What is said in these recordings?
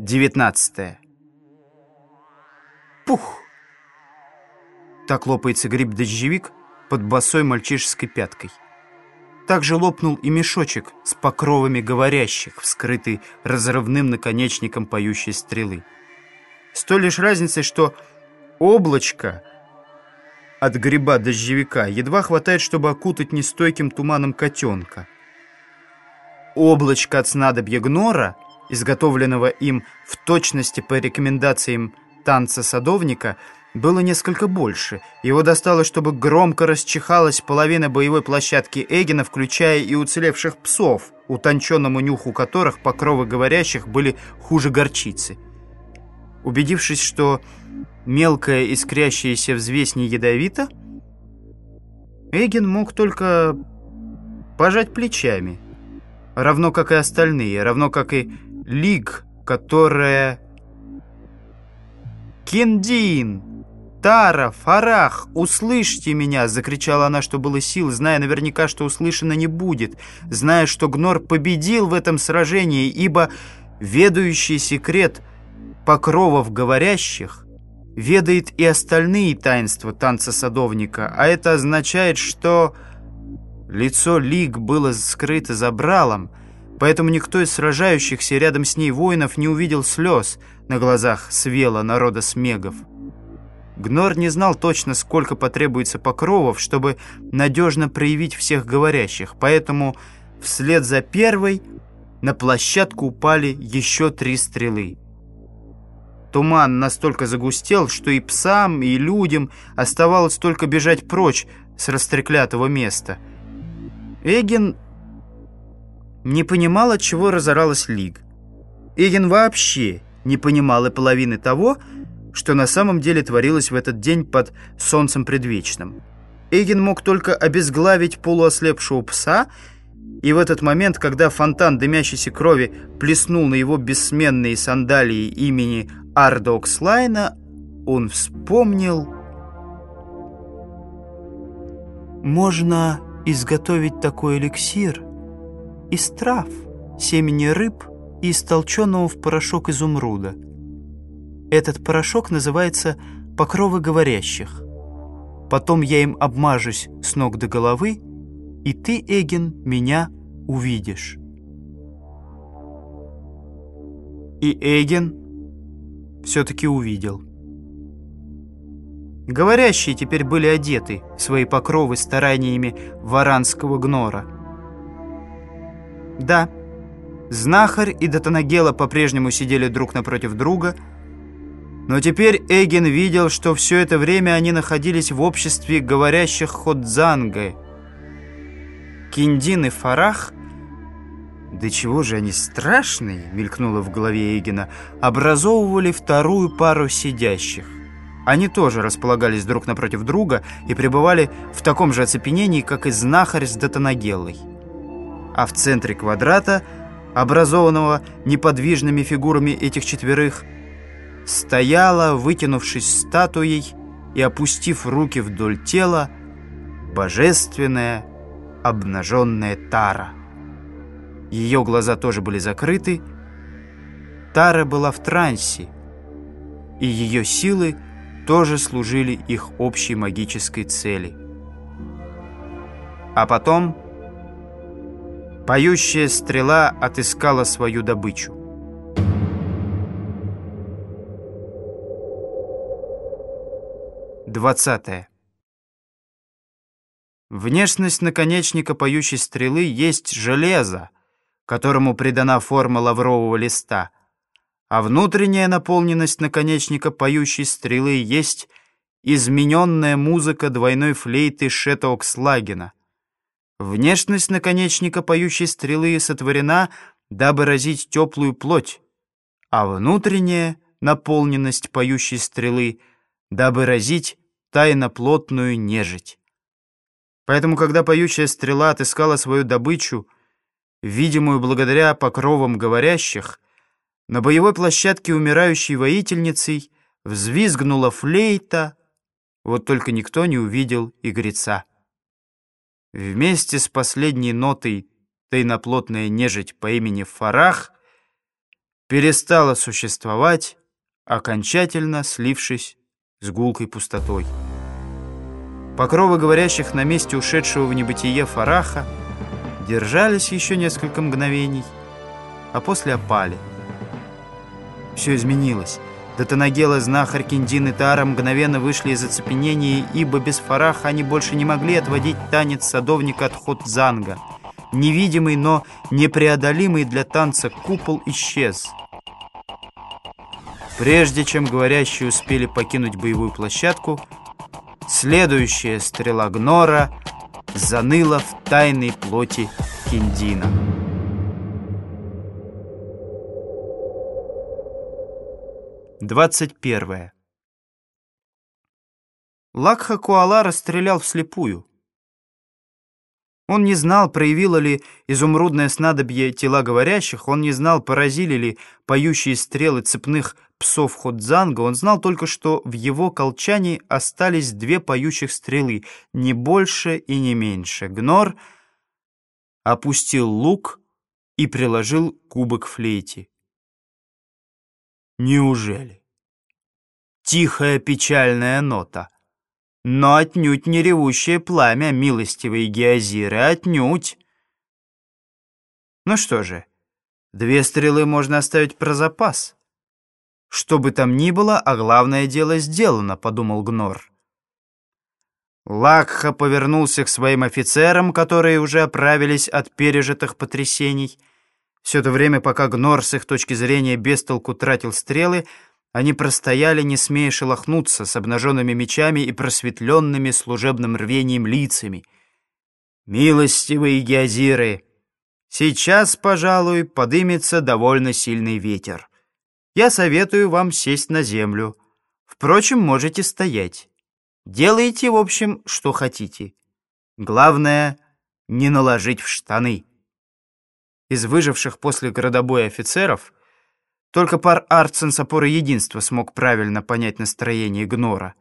19. Пух! Так лопается гриб-дождевик под босой мальчишеской пяткой. Так же лопнул и мешочек с покровами говорящих, вскрытый разрывным наконечником поющей стрелы. С той лишь разницей, что облачко от гриба-дождевика едва хватает, чтобы окутать нестойким туманом котенка. Облачко от снадобья гнора — изготовленного им в точности по рекомендациям танца садовника, было несколько больше. Его досталось, чтобы громко расчихалась половина боевой площадки Эгена, включая и уцелевших псов, утонченному нюху которых покровы говорящих были хуже горчицы. Убедившись, что мелкая искрящаяся взвесь не ядовита, Эгин мог только пожать плечами, равно как и остальные, равно как и лиг, которая... «Киндин! Тара! Фарах! Услышьте меня!» — закричала она, что было сил, зная наверняка, что услышано не будет, зная, что Гнор победил в этом сражении, ибо ведающий секрет покровов говорящих ведает и остальные таинства танца садовника, а это означает, что лицо Лиг было скрыто забралом, Поэтому никто из сражающихся рядом с ней воинов не увидел слез на глазах свела народа смегов. Гнор не знал точно, сколько потребуется покровов, чтобы надежно проявить всех говорящих, поэтому вслед за первой на площадку упали еще три стрелы. Туман настолько загустел, что и псам, и людям оставалось только бежать прочь с растреклятого места. Эгин не понимал, от чего разоралась Лиг. Эгин вообще не понимал и половины того, что на самом деле творилось в этот день под солнцем предвечным. Эгин мог только обезглавить полуослепшего пса, и в этот момент, когда фонтан дымящейся крови плеснул на его бессменные сандалии имени Ардокслайна, он вспомнил... «Можно изготовить такой эликсир», из трав, семени рыб и истолченного в порошок изумруда. Этот порошок называется «покровы говорящих». Потом я им обмажусь с ног до головы, и ты, Эгин, меня увидишь. И Эгин все-таки увидел. Говорящие теперь были одеты в свои покровы стараниями варанского гнора – да, знахарь и Датанагела по-прежнему сидели друг напротив друга, но теперь Эгин видел, что все это время они находились в обществе говорящих ходзанга. Киндин и Фарах «Да чего же они страшные!» — мелькнуло в голове Эгина. «Образовывали вторую пару сидящих. Они тоже располагались друг напротив друга и пребывали в таком же оцепенении, как и знахарь с Датанагеллой а в центре квадрата, образованного неподвижными фигурами этих четверых, стояла, вытянувшись статуей и опустив руки вдоль тела, божественная обнаженная Тара. Ее глаза тоже были закрыты. Тара была в трансе, и ее силы тоже служили их общей магической цели. А потом Поющая стрела отыскала свою добычу. Двадцатое. Внешность наконечника поющей стрелы есть железо, которому придана форма лаврового листа, а внутренняя наполненность наконечника поющей стрелы есть измененная музыка двойной флейты Шета Окслагена, Внешность наконечника поющей стрелы сотворена, дабы разить теплую плоть, а внутренняя наполненность поющей стрелы, дабы разить тайноплотную нежить. Поэтому, когда поющая стрела отыскала свою добычу, видимую благодаря покровам говорящих, на боевой площадке умирающей воительницей взвизгнула флейта, вот только никто не увидел игреца. Вместе с последней нотой тайноплотная нежить по имени Фарах перестало существовать, окончательно слившись с гулкой пустотой. Покровы говорящих на месте ушедшего в небытие Фараха держались еще несколько мгновений, а после опали. Все изменилось. Датанагела, знахарь, Киндин и Тара мгновенно вышли из оцепенения, ибо без Фараха они больше не могли отводить танец садовника от Хотзанга. Невидимый, но непреодолимый для танца купол исчез. Прежде чем говорящие успели покинуть боевую площадку, следующая стрела Гнора заныла в тайной плоти Киндина. Двадцать первое. Лакха Куала расстрелял вслепую. Он не знал, проявило ли изумрудное снадобье тела говорящих, он не знал, поразили ли поющие стрелы цепных псов Ходзанга, он знал только, что в его колчане остались две поющих стрелы, не больше и не меньше. Гнор опустил лук и приложил кубок флейте. Неужели? Тихая печальная нота. Но отнюдь не ревущее пламя, милостивые геозиры, отнюдь. Ну что же, две стрелы можно оставить про запас. Что бы там ни было, а главное дело сделано, подумал Гнор. Лакха повернулся к своим офицерам, которые уже оправились от пережитых потрясений. Все это время, пока Гнор с их точки зрения без толку тратил стрелы, они простояли, не смея шелохнуться, с обнаженными мечами и просветленными служебным рвением лицами. «Милостивые геозиры, сейчас, пожалуй, подымется довольно сильный ветер. Я советую вам сесть на землю. Впрочем, можете стоять. Делайте, в общем, что хотите. Главное, не наложить в штаны». Из выживших после городобоя офицеров только пар Арцен с опоры единства смог правильно понять настроение Гнора.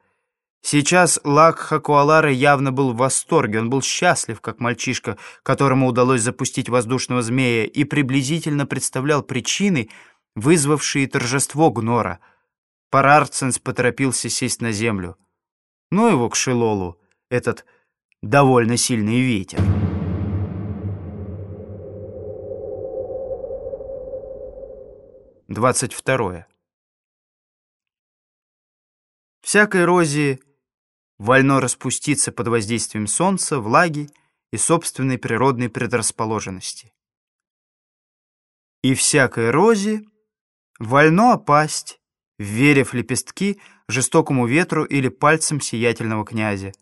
Сейчас Лак Хакуалара явно был в восторге, он был счастлив, как мальчишка, которому удалось запустить воздушного змея, и приблизительно представлял причины, вызвавшие торжество Гнора. Пар Арценс поторопился сесть на землю. Ну его к Шилолу, этот довольно сильный ветер. Двадцать второе. Всякой розе вольно распуститься под воздействием солнца, влаги и собственной природной предрасположенности. И всякой розе вольно опасть, верив лепестки жестокому ветру или пальцем сиятельного князя.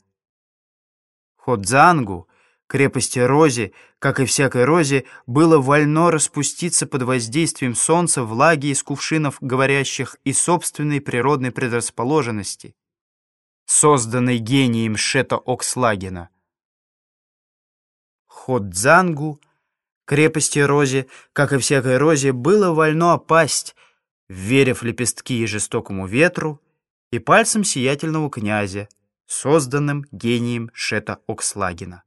Ходзангу — Крепости Рози, как и всякой розе, было вольно распуститься под воздействием солнца, влаги из кувшинов говорящих и собственной природной предрасположенности, созданной гением Шета Окслагена. Ходзангу, крепости Рози, как и всякой розе, было вольно опасть, верив лепестки и жестокому ветру и пальцем сиятельного князя, созданным гением Шета Окслагена.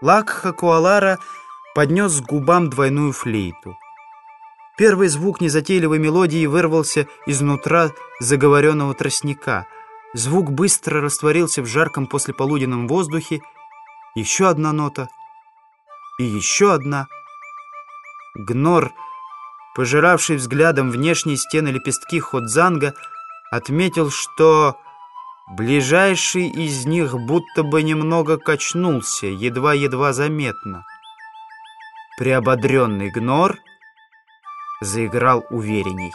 Лакха Куалара поднес к губам двойную флейту. Первый звук незатейливой мелодии вырвался изнутра заговоренного тростника. Звук быстро растворился в жарком послеполуденном воздухе. Еще одна нота. И еще одна. Гнор, пожиравший взглядом внешние стены лепестки Ходзанга, отметил, что Ближайший из них будто бы немного качнулся, едва-едва заметно. Приободренный Гнор заиграл уверенней.